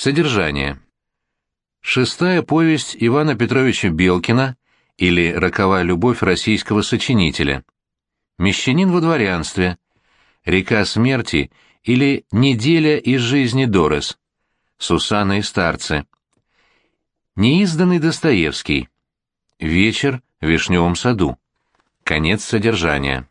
Содержание. Шестая повесть Ивана Петровича Белкина или «Роковая любовь российского сочинителя». Мещанин во дворянстве. Река смерти или «Неделя из жизни Дорес». Сусанна и старцы. Неизданный Достоевский. Вечер в Вишневом саду. Конец содержания.